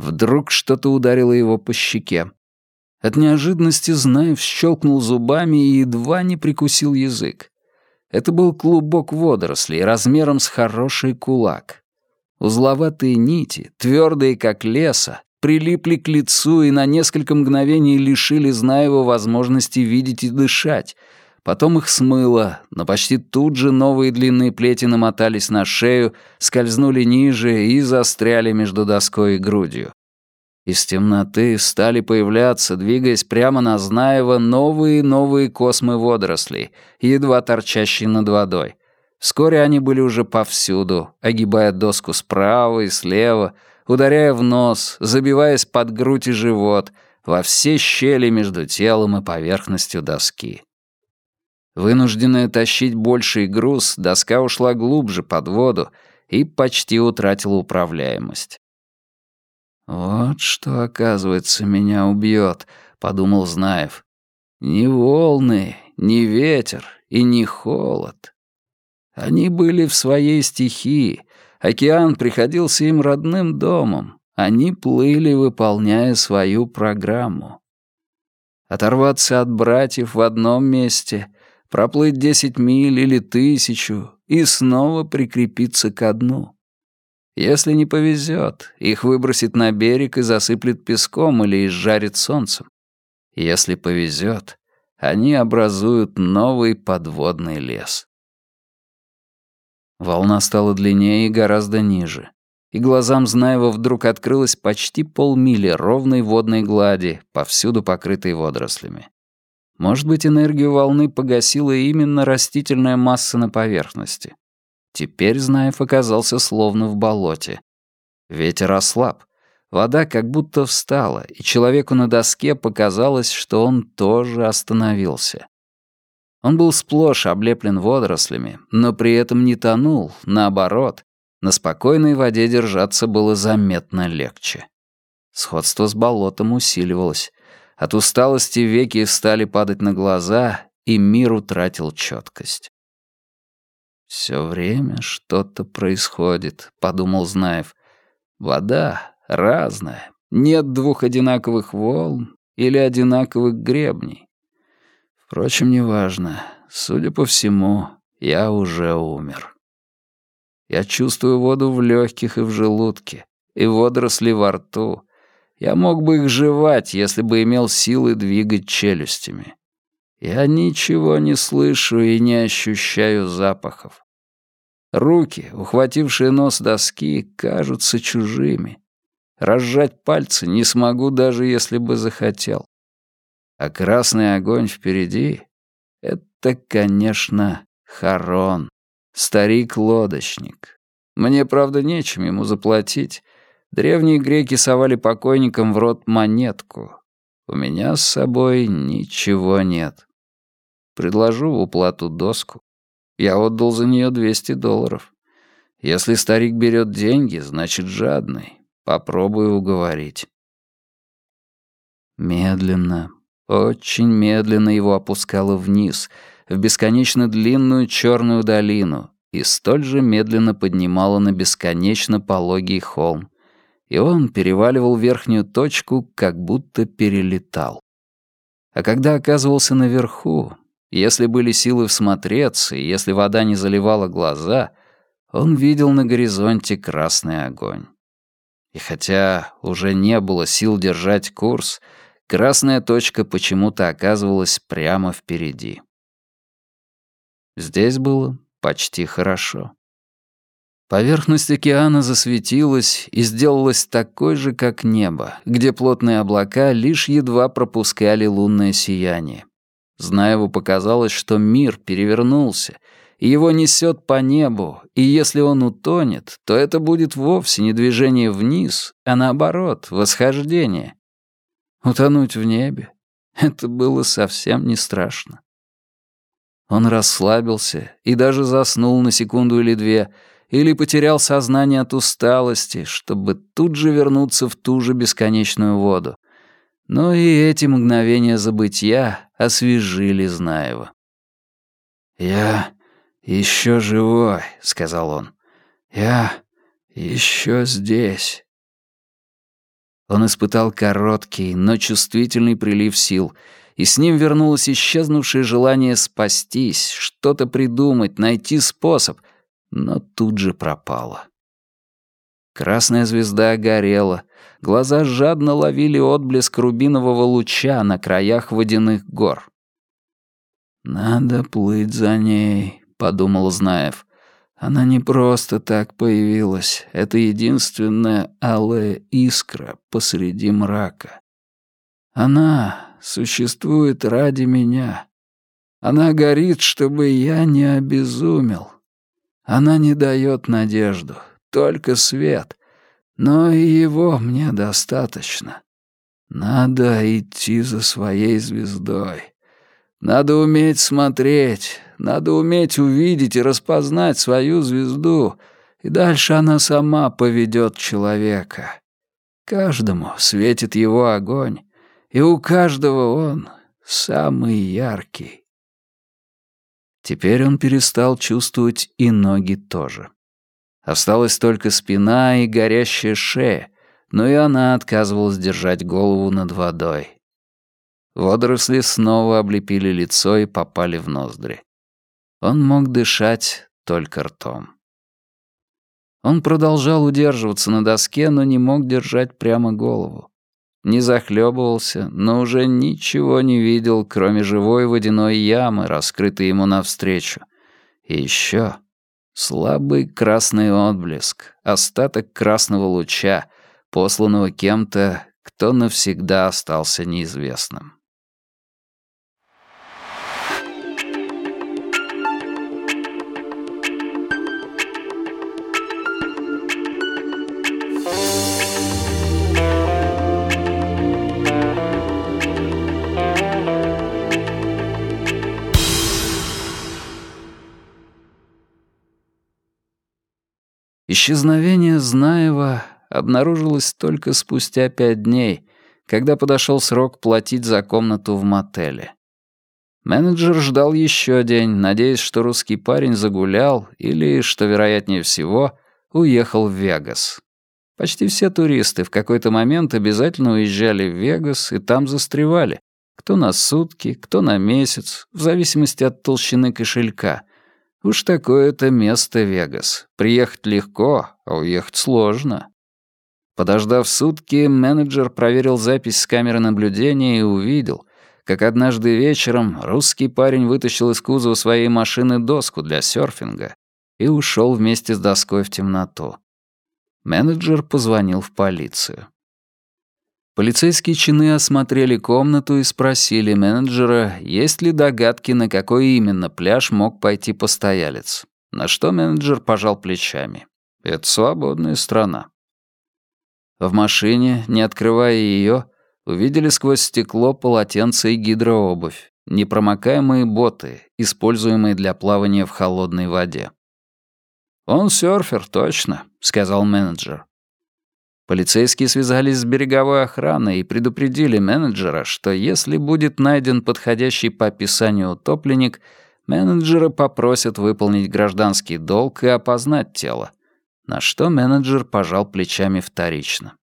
Вдруг что-то ударило его по щеке. От неожиданности Знаев щелкнул зубами и едва не прикусил язык. Это был клубок водорослей размером с хороший кулак. Узловатые нити, твердые как леса, прилипли к лицу и на несколько мгновений лишили Знаева возможности видеть и дышать. Потом их смыло, но почти тут же новые длинные плети намотались на шею, скользнули ниже и застряли между доской и грудью. Из темноты стали появляться, двигаясь прямо на Знаева, новые новые космы водорослей, едва торчащие над водой. Вскоре они были уже повсюду, огибая доску справа и слева, ударяя в нос, забиваясь под грудь и живот, во все щели между телом и поверхностью доски. Вынужденная тащить больший груз, доска ушла глубже под воду и почти утратила управляемость. «Вот что, оказывается, меня убьет», — подумал Знаев. «Ни волны, ни ветер и ни холод. Они были в своей стихии, Океан приходился им родным домом. Они плыли, выполняя свою программу. Оторваться от братьев в одном месте, проплыть десять миль или тысячу и снова прикрепиться ко дну. Если не повезет, их выбросит на берег и засыплет песком или изжарит солнцем. Если повезет, они образуют новый подводный лес. Волна стала длиннее и гораздо ниже. И глазам Знаева вдруг открылось почти полмили ровной водной глади, повсюду покрытой водорослями. Может быть, энергию волны погасила именно растительная масса на поверхности. Теперь Знаев оказался словно в болоте. Ветер ослаб. Вода как будто встала, и человеку на доске показалось, что он тоже остановился. Он был сплошь облеплен водорослями, но при этом не тонул, наоборот. На спокойной воде держаться было заметно легче. Сходство с болотом усиливалось. От усталости веки стали падать на глаза, и мир утратил четкость. «Все время что-то происходит», — подумал Знаев. «Вода разная. Нет двух одинаковых волн или одинаковых гребней. Впрочем, неважно. Судя по всему, я уже умер. Я чувствую воду в легких и в желудке, и водоросли во рту. Я мог бы их жевать, если бы имел силы двигать челюстями. Я ничего не слышу и не ощущаю запахов. Руки, ухватившие нос доски, кажутся чужими. Разжать пальцы не смогу, даже если бы захотел. А красный огонь впереди — это, конечно, Харон, старик-лодочник. Мне, правда, нечем ему заплатить. Древние греки совали покойникам в рот монетку. У меня с собой ничего нет. Предложу в уплату доску. Я отдал за нее 200 долларов. Если старик берет деньги, значит жадный. Попробую уговорить. Медленно, очень медленно его опускало вниз, в бесконечно длинную черную долину, и столь же медленно поднимало на бесконечно пологий холм. И он переваливал верхнюю точку, как будто перелетал. А когда оказывался наверху, если были силы всмотреться, и если вода не заливала глаза, он видел на горизонте красный огонь. И хотя уже не было сил держать курс, Красная точка почему-то оказывалась прямо впереди. Здесь было почти хорошо. Поверхность океана засветилась и сделалась такой же, как небо, где плотные облака лишь едва пропускали лунное сияние. Знаеву показалось, что мир перевернулся, и его несет по небу, и если он утонет, то это будет вовсе не движение вниз, а наоборот, восхождение. Утонуть в небе — это было совсем не страшно. Он расслабился и даже заснул на секунду или две, или потерял сознание от усталости, чтобы тут же вернуться в ту же бесконечную воду. Но и эти мгновения забытья освежили Знаева. «Я еще живой», — сказал он. «Я еще здесь». Он испытал короткий, но чувствительный прилив сил, и с ним вернулось исчезнувшее желание спастись, что-то придумать, найти способ, но тут же пропало. Красная звезда горела, глаза жадно ловили отблеск рубинового луча на краях водяных гор. «Надо плыть за ней», — подумал Знаев. «Она не просто так появилась. Это единственная алая искра посреди мрака. Она существует ради меня. Она горит, чтобы я не обезумел. Она не дает надежду, только свет. Но и его мне достаточно. Надо идти за своей звездой. Надо уметь смотреть, надо уметь увидеть и распознать свою звезду, и дальше она сама поведет человека. Каждому светит его огонь, и у каждого он самый яркий. Теперь он перестал чувствовать и ноги тоже. Осталась только спина и горящая шея, но и она отказывалась держать голову над водой. Водоросли снова облепили лицо и попали в ноздри. Он мог дышать только ртом. Он продолжал удерживаться на доске, но не мог держать прямо голову. Не захлебывался, но уже ничего не видел, кроме живой водяной ямы, раскрытой ему навстречу. И еще слабый красный отблеск, остаток красного луча, посланного кем-то, кто навсегда остался неизвестным. Исчезновение Знаева обнаружилось только спустя пять дней, когда подошел срок платить за комнату в мотеле. Менеджер ждал еще день, надеясь, что русский парень загулял или, что вероятнее всего, уехал в Вегас. Почти все туристы в какой-то момент обязательно уезжали в Вегас и там застревали. Кто на сутки, кто на месяц, в зависимости от толщины кошелька, Уж такое-то место Вегас. Приехать легко, а уехать сложно. Подождав сутки, менеджер проверил запись с камеры наблюдения и увидел, как однажды вечером русский парень вытащил из кузова своей машины доску для серфинга и ушел вместе с доской в темноту. Менеджер позвонил в полицию. Полицейские чины осмотрели комнату и спросили менеджера, есть ли догадки, на какой именно пляж мог пойти постоялец. На что менеджер пожал плечами. Это свободная страна. В машине, не открывая ее, увидели сквозь стекло полотенце и гидрообувь, непромокаемые боты, используемые для плавания в холодной воде. «Он серфер, точно», — сказал менеджер. Полицейские связались с береговой охраной и предупредили менеджера, что если будет найден подходящий по описанию утопленник, менеджера попросят выполнить гражданский долг и опознать тело, на что менеджер пожал плечами вторично.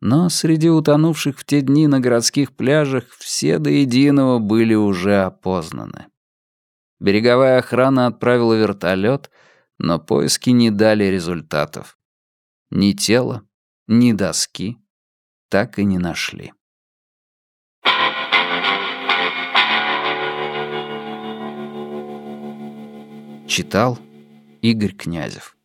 Но среди утонувших в те дни на городских пляжах все до единого были уже опознаны. Береговая охрана отправила вертолет, но поиски не дали результатов. Ни тела, ни доски так и не нашли. Читал Игорь Князев